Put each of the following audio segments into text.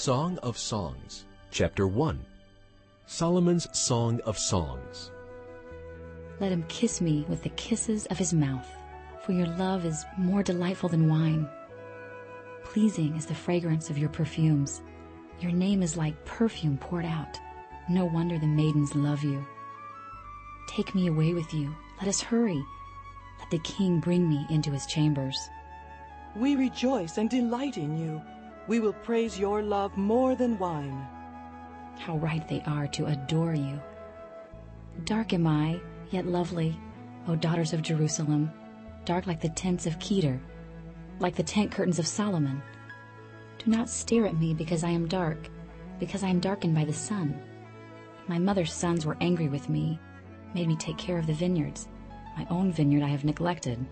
Song of Songs, Chapter 1 Solomon's Song of Songs. Let him kiss me with the kisses of his mouth, for your love is more delightful than wine. Pleasing is the fragrance of your perfumes. Your name is like perfume poured out. No wonder the maidens love you. Take me away with you. Let us hurry. Let the king bring me into his chambers. We rejoice and delight in you. We will praise your love more than wine. How right they are to adore you. Dark am I, yet lovely, O daughters of Jerusalem, dark like the tents of Kedar, like the tent curtains of Solomon. Do not stare at me because I am dark, because I am darkened by the sun. My mother's sons were angry with me, made me take care of the vineyards. My own vineyard I have neglected.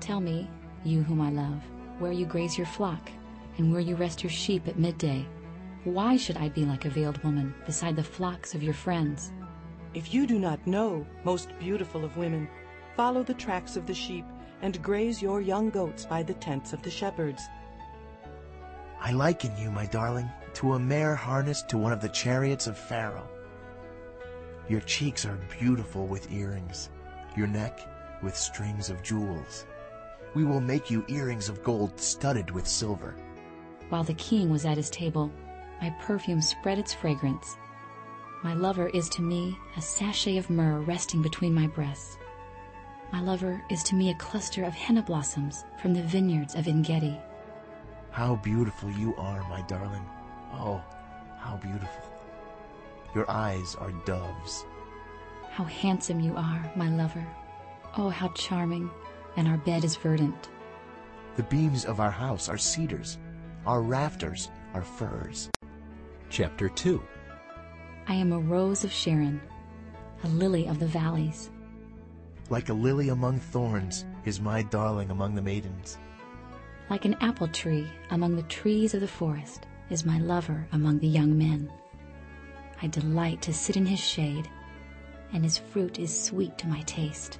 Tell me, you whom I love, where you graze your flock, and where you rest your sheep at midday. Why should I be like a veiled woman beside the flocks of your friends? If you do not know, most beautiful of women, follow the tracks of the sheep and graze your young goats by the tents of the shepherds. I liken you, my darling, to a mare harnessed to one of the chariots of Pharaoh. Your cheeks are beautiful with earrings, your neck with strings of jewels. We will make you earrings of gold studded with silver. While the king was at his table, my perfume spread its fragrance. My lover is to me a sachet of myrrh resting between my breasts. My lover is to me a cluster of henna blossoms from the vineyards of Engedi. How beautiful you are, my darling. Oh, how beautiful. Your eyes are doves. How handsome you are, my lover. Oh, how charming, and our bed is verdant. The beams of our house are cedars. Our rafters are firs. Chapter 2 I am a rose of Sharon, a lily of the valleys. Like a lily among thorns is my darling among the maidens. Like an apple tree among the trees of the forest is my lover among the young men. I delight to sit in his shade, and his fruit is sweet to my taste.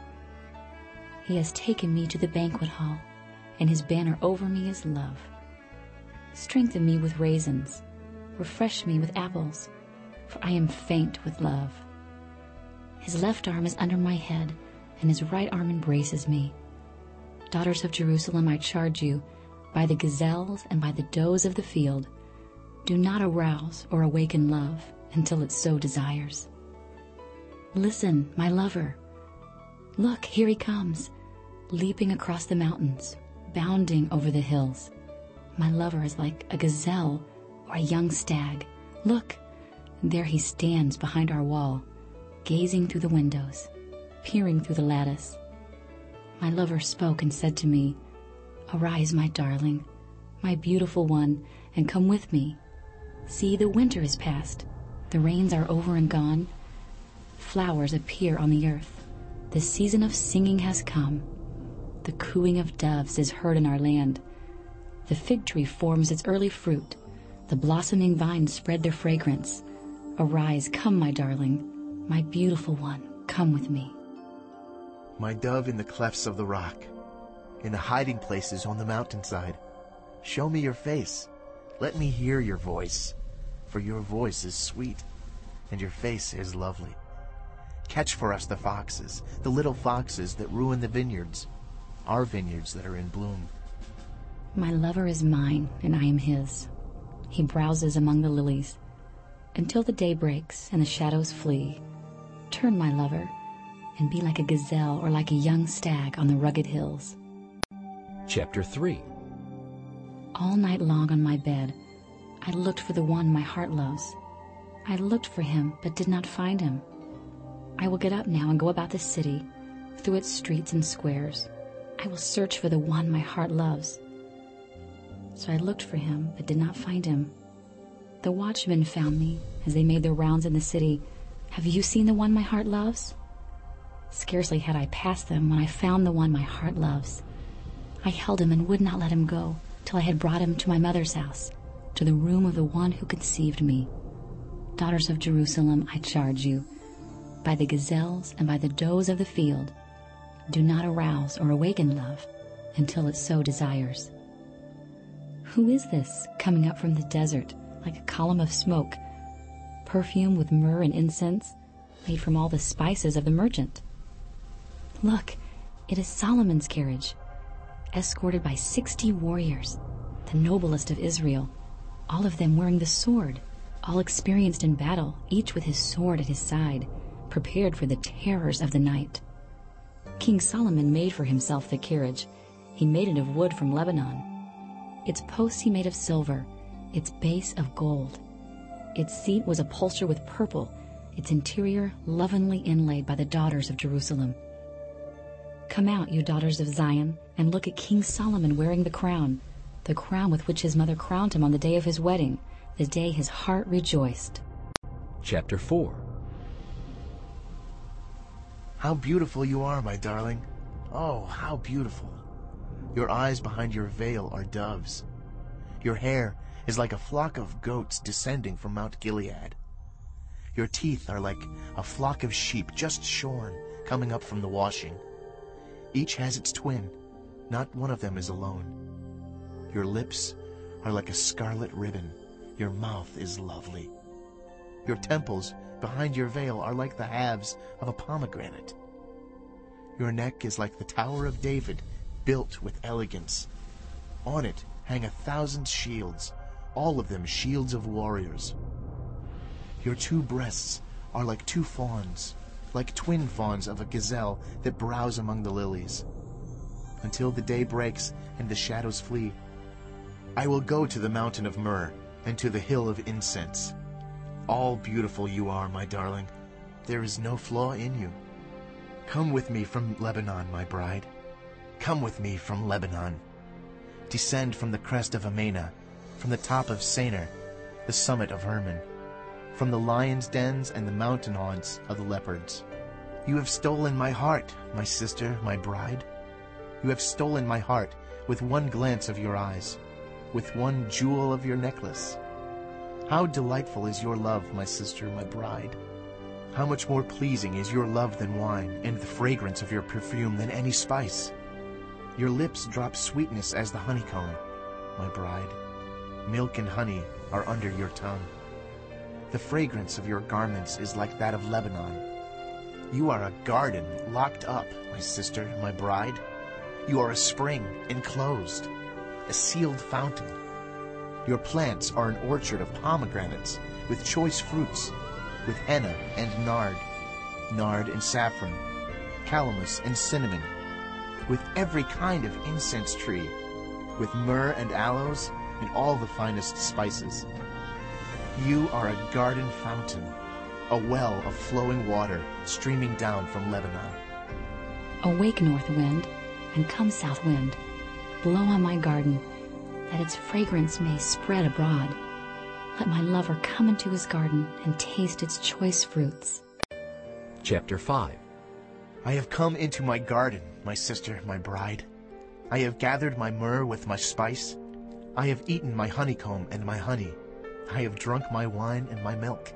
He has taken me to the banquet hall, and his banner over me is love. Strengthen me with raisins, refresh me with apples, for I am faint with love. His left arm is under my head, and his right arm embraces me. Daughters of Jerusalem, I charge you, by the gazelles and by the does of the field, do not arouse or awaken love until it so desires. Listen, my lover. Look, here he comes, leaping across the mountains, bounding over the hills. My lover is like a gazelle or a young stag. Look, there he stands behind our wall, gazing through the windows, peering through the lattice. My lover spoke and said to me, Arise, my darling, my beautiful one, and come with me. See, the winter is past. The rains are over and gone. Flowers appear on the earth. The season of singing has come. The cooing of doves is heard in our land. The fig tree forms its early fruit. The blossoming vines spread their fragrance. Arise, come, my darling, my beautiful one, come with me. My dove in the clefts of the rock, in the hiding places on the mountainside. Show me your face. Let me hear your voice, for your voice is sweet, and your face is lovely. Catch for us the foxes, the little foxes that ruin the vineyards, our vineyards that are in bloom. My lover is mine, and I am his. He browses among the lilies. Until the day breaks and the shadows flee, turn, my lover, and be like a gazelle or like a young stag on the rugged hills. Chapter 3 All night long on my bed, I looked for the one my heart loves. I looked for him, but did not find him. I will get up now and go about the city, through its streets and squares. I will search for the one my heart loves. So I looked for him, but did not find him. The watchmen found me as they made their rounds in the city. Have you seen the one my heart loves? Scarcely had I passed them when I found the one my heart loves. I held him and would not let him go till I had brought him to my mother's house, to the room of the one who conceived me. Daughters of Jerusalem, I charge you, by the gazelles and by the does of the field, do not arouse or awaken love until it so desires. Who is this coming up from the desert, like a column of smoke, perfume with myrrh and incense, made from all the spices of the merchant. Look, it is Solomon's carriage, escorted by sixty warriors, the noblest of Israel, all of them wearing the sword, all experienced in battle, each with his sword at his side, prepared for the terrors of the night. King Solomon made for himself the carriage. He made it of wood from Lebanon. Its posts he made of silver, its base of gold. Its seat was upholstered with purple, its interior lovingly inlaid by the daughters of Jerusalem. Come out, you daughters of Zion, and look at King Solomon wearing the crown, the crown with which his mother crowned him on the day of his wedding, the day his heart rejoiced. Chapter 4 How beautiful you are, my darling. Oh, how beautiful. Your eyes behind your veil are doves. Your hair is like a flock of goats descending from Mount Gilead. Your teeth are like a flock of sheep just shorn, coming up from the washing. Each has its twin. Not one of them is alone. Your lips are like a scarlet ribbon. Your mouth is lovely. Your temples behind your veil are like the halves of a pomegranate. Your neck is like the Tower of David, built with elegance. On it hang a thousand shields, all of them shields of warriors. Your two breasts are like two fawns, like twin fawns of a gazelle that browse among the lilies. Until the day breaks and the shadows flee, I will go to the mountain of myrrh and to the hill of incense. All beautiful you are, my darling. There is no flaw in you. Come with me from Lebanon, my bride. Come with me from Lebanon. Descend from the crest of Amana, from the top of Senir, the summit of Hermon from the lions' dens and the mountain haunts of the leopards. You have stolen my heart, my sister, my bride. You have stolen my heart with one glance of your eyes, with one jewel of your necklace. How delightful is your love, my sister, my bride. How much more pleasing is your love than wine, and the fragrance of your perfume than any spice. Your lips drop sweetness as the honeycomb, my bride. Milk and honey are under your tongue. The fragrance of your garments is like that of Lebanon. You are a garden locked up, my sister, my bride. You are a spring enclosed, a sealed fountain. Your plants are an orchard of pomegranates with choice fruits, with henna and nard, nard and saffron, calamus and cinnamon, with every kind of incense tree, with myrrh and aloes and all the finest spices. You are a garden fountain, a well of flowing water streaming down from Lebanon. Awake, north wind, and come, south wind. Blow on my garden, that its fragrance may spread abroad. Let my lover come into his garden and taste its choice fruits. Chapter 5 I have come into my garden, my sister, my bride. I have gathered my myrrh with my spice. I have eaten my honeycomb and my honey. I have drunk my wine and my milk.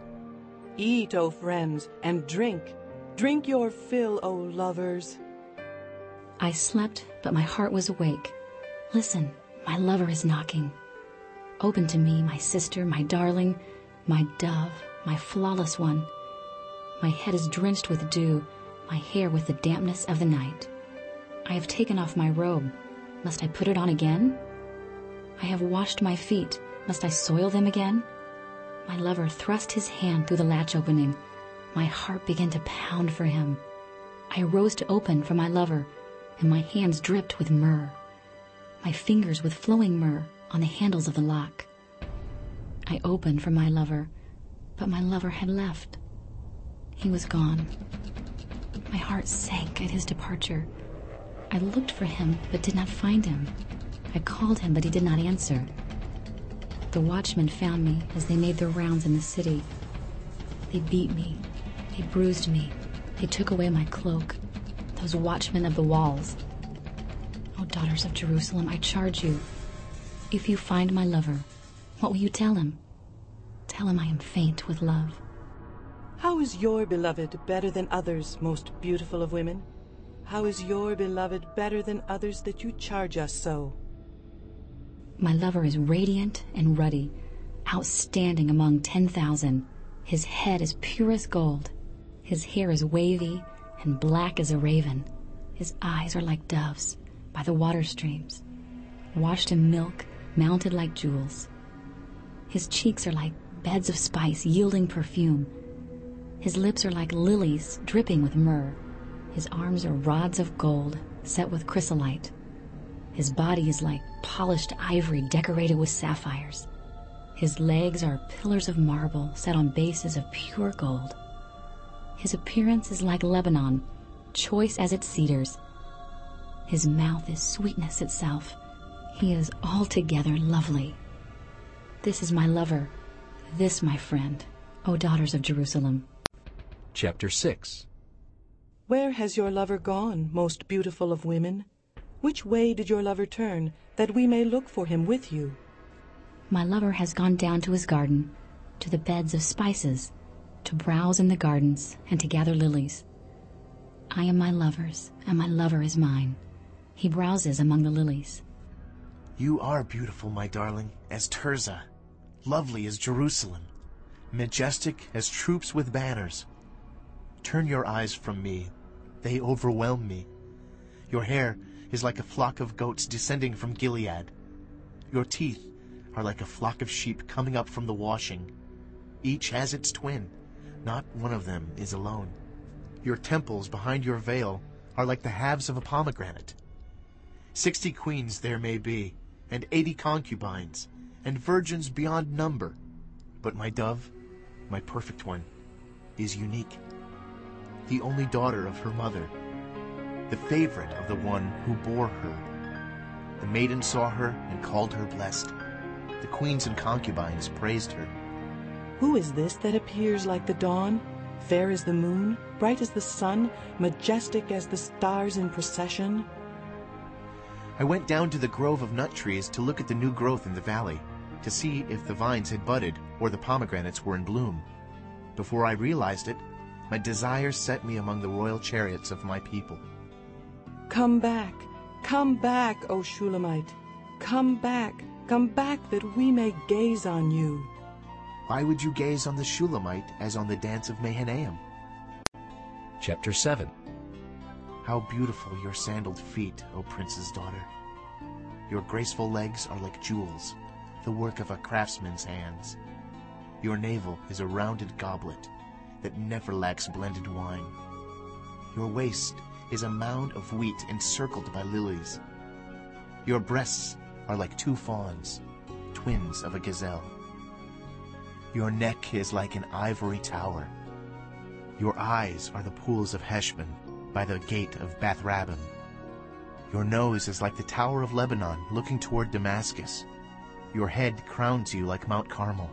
Eat, O friends, and drink. Drink your fill, O lovers. I slept, but my heart was awake. Listen, my lover is knocking. Open to me, my sister, my darling, my dove, my flawless one. My head is drenched with dew, my hair with the dampness of the night. I have taken off my robe. Must I put it on again? I have washed my feet. Must I soil them again? My lover thrust his hand through the latch opening. My heart began to pound for him. I rose to open for my lover, and my hands dripped with myrrh. My fingers with flowing myrrh on the handles of the lock. I opened for my lover, but my lover had left. He was gone. My heart sank at his departure. I looked for him, but did not find him. I called him, but he did not answer. The watchmen found me as they made their rounds in the city. They beat me. They bruised me. They took away my cloak. Those watchmen of the walls. O daughters of Jerusalem, I charge you, if you find my lover, what will you tell him? Tell him I am faint with love. How is your beloved better than others, most beautiful of women? How is your beloved better than others that you charge us so? My lover is radiant and ruddy, outstanding among ten thousand. His head is pure as gold. His hair is wavy and black as a raven. His eyes are like doves by the water streams, washed in milk, mounted like jewels. His cheeks are like beds of spice yielding perfume. His lips are like lilies dripping with myrrh. His arms are rods of gold set with chrysolite. His body is like polished ivory decorated with sapphires. His legs are pillars of marble set on bases of pure gold. His appearance is like Lebanon, choice as its cedars. His mouth is sweetness itself. He is altogether lovely. This is my lover, this my friend, O daughters of Jerusalem. Chapter 6 Where has your lover gone, most beautiful of women? Which way did your lover turn, that we may look for him with you? My lover has gone down to his garden, to the beds of spices, to browse in the gardens, and to gather lilies. I am my lover's, and my lover is mine. He browses among the lilies. You are beautiful, my darling, as Tirzah, lovely as Jerusalem, majestic as troops with banners. Turn your eyes from me, they overwhelm me. Your hair is like a flock of goats descending from Gilead. Your teeth are like a flock of sheep coming up from the washing. Each has its twin, not one of them is alone. Your temples behind your veil are like the halves of a pomegranate. Sixty queens there may be, and eighty concubines, and virgins beyond number. But my dove, my perfect one, is unique. The only daughter of her mother, the favorite of the one who bore her. The maiden saw her and called her blessed. The queens and concubines praised her. Who is this that appears like the dawn, fair as the moon, bright as the sun, majestic as the stars in procession? I went down to the grove of nut trees to look at the new growth in the valley, to see if the vines had budded or the pomegranates were in bloom. Before I realized it, my desire set me among the royal chariots of my people. Come back, come back, O Shulamite. Come back, come back that we may gaze on you. Why would you gaze on the Shulamite as on the dance of Mahanaim? Chapter 7 How beautiful your sandaled feet, O prince's daughter. Your graceful legs are like jewels, the work of a craftsman's hands. Your navel is a rounded goblet that never lacks blended wine. Your waist is a mound of wheat encircled by lilies. Your breasts are like two fawns, twins of a gazelle. Your neck is like an ivory tower. Your eyes are the pools of Heshbon by the gate of Bath-rabbim. Your nose is like the tower of Lebanon looking toward Damascus. Your head crowns you like Mount Carmel.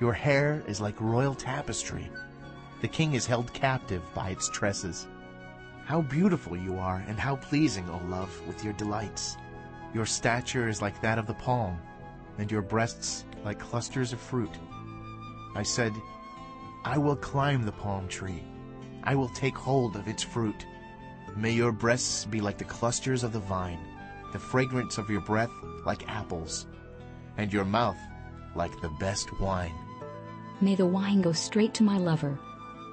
Your hair is like royal tapestry. The king is held captive by its tresses. How beautiful you are, and how pleasing, O love, with your delights. Your stature is like that of the palm, and your breasts like clusters of fruit. I said, I will climb the palm tree. I will take hold of its fruit. May your breasts be like the clusters of the vine, the fragrance of your breath like apples, and your mouth like the best wine. May the wine go straight to my lover,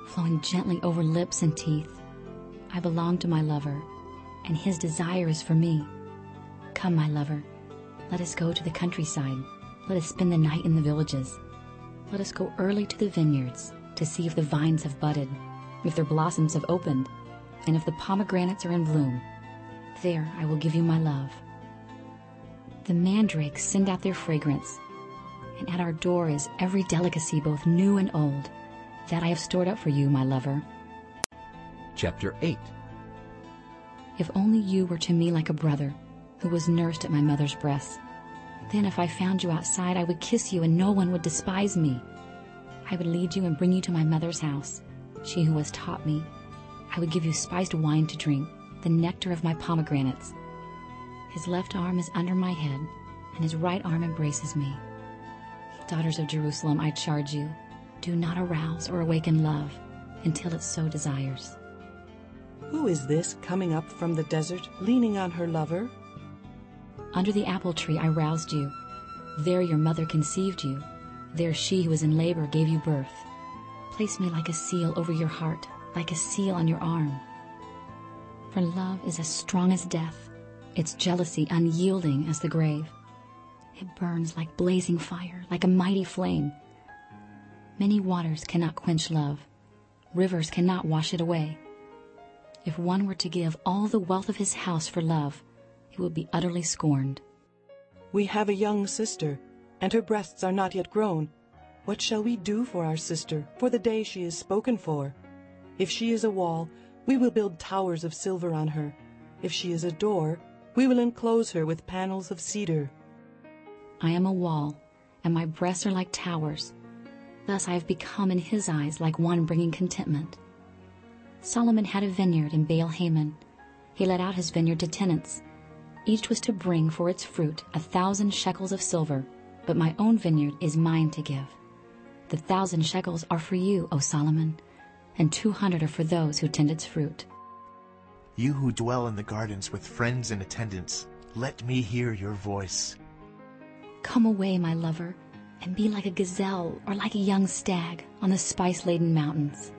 flowing gently over lips and teeth. I belong to my lover, and his desire is for me. Come, my lover, let us go to the countryside. Let us spend the night in the villages. Let us go early to the vineyards to see if the vines have budded, if their blossoms have opened, and if the pomegranates are in bloom. There I will give you my love. The mandrakes send out their fragrance, and at our door is every delicacy, both new and old, that I have stored up for you, my lover. Chapter 8 If only you were to me like a brother who was nursed at my mother's breast. Then if I found you outside, I would kiss you and no one would despise me. I would lead you and bring you to my mother's house, she who has taught me. I would give you spiced wine to drink, the nectar of my pomegranates. His left arm is under my head, and his right arm embraces me. Daughters of Jerusalem, I charge you, do not arouse or awaken love until it so desires. Who is this coming up from the desert, leaning on her lover? Under the apple tree I roused you. There your mother conceived you. There she who was in labor gave you birth. Place me like a seal over your heart, like a seal on your arm. For love is as strong as death, its jealousy unyielding as the grave. It burns like blazing fire, like a mighty flame. Many waters cannot quench love. Rivers cannot wash it away. If one were to give all the wealth of his house for love, it would be utterly scorned. We have a young sister, and her breasts are not yet grown. What shall we do for our sister, for the day she is spoken for? If she is a wall, we will build towers of silver on her. If she is a door, we will enclose her with panels of cedar. I am a wall, and my breasts are like towers. Thus I have become in his eyes like one bringing contentment. Solomon had a vineyard in Baal Hamon. He let out his vineyard to tenants. Each was to bring for its fruit a thousand shekels of silver, but my own vineyard is mine to give. The thousand shekels are for you, O Solomon, and two hundred are for those who tend its fruit. You who dwell in the gardens with friends and attendants, let me hear your voice. Come away, my lover, and be like a gazelle or like a young stag on the spice-laden mountains.